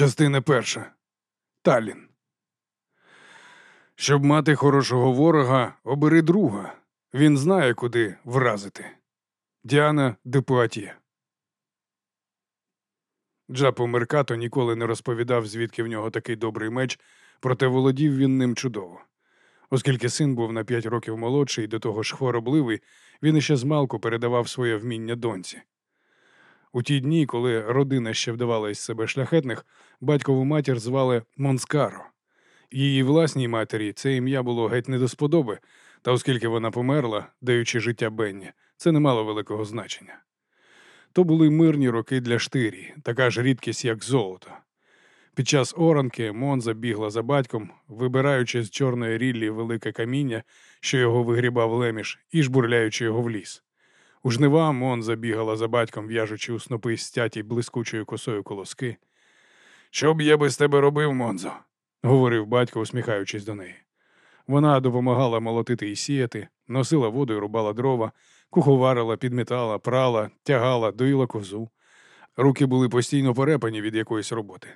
Частина перша. Талін. Щоб мати хорошого ворога, обери друга. Він знає, куди вразити. Діана де Пуатє. Джапо Меркато ніколи не розповідав, звідки в нього такий добрий меч, проте володів він ним чудово. Оскільки син був на п'ять років молодший і до того ж хворобливий, він іще змалку передавав своє вміння доньці. У ті дні, коли родина ще вдавала із себе шляхетних, батькову матір звали Монскаро. Її власній матері це ім'я було геть не до сподоби, та оскільки вона померла, даючи життя Бенні, це не мало великого значення. То були мирні роки для штирі, така ж рідкість, як золото. Під час оранки Монза бігла за батьком, вибираючи з чорної ріллі велике каміння, що його вигрібав леміш, і жбурляючи його в ліс. У жнива Монза бігала за батьком, в'яжучи у снопи стяті блискучою косою колоски. Що б я без тебе робив, Монзо? говорив батько, усміхаючись до неї. Вона допомагала молотити і сіяти, носила воду і рубала дрова, куховарила, підмітала, прала, тягала, доїла козу. Руки були постійно перепані від якоїсь роботи.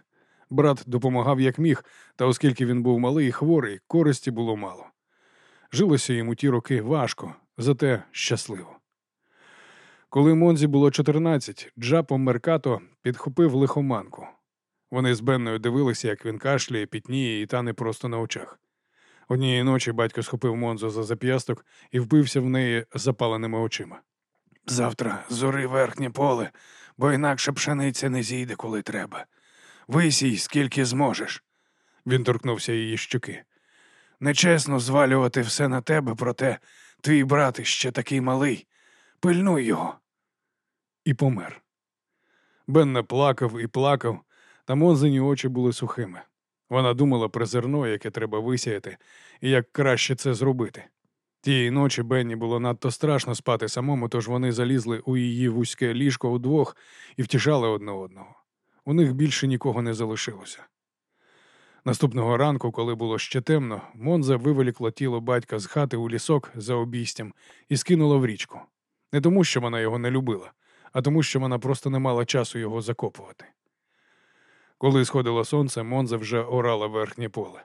Брат допомагав як міг, та оскільки він був малий і хворий, користі було мало. Жилося йому ті роки важко, зате щасливо. Коли Монзі було 14, Джапо Меркато підхопив лихоманку. Вони з Бенною дивилися, як він кашляє, пітніє і тане просто на очах. Однієї ночі батько схопив Монзу за зап'ясток і вбився в неї запаленими очима. Завтра зори верхнє поле, бо інакше пшениця не зійде, коли треба. Висій, скільки зможеш. Він торкнувся її щоки. Нечесно звалювати все на тебе, проте твій брат ще такий малий. Пильнуй його. І помер. Бенна плакав і плакав, та Монзині очі були сухими. Вона думала про зерно, яке треба висіяти, і як краще це зробити. Тієї ночі Бенні було надто страшно спати самому, тож вони залізли у її вузьке ліжко удвох і втішали одне одного. У них більше нікого не залишилося. Наступного ранку, коли було ще темно, Монза вивелікла тіло батька з хати у лісок за обійстям і скинула в річку. Не тому, що вона його не любила, а тому, що вона просто не мала часу його закопувати. Коли сходило сонце, Монза вже орала верхнє поле.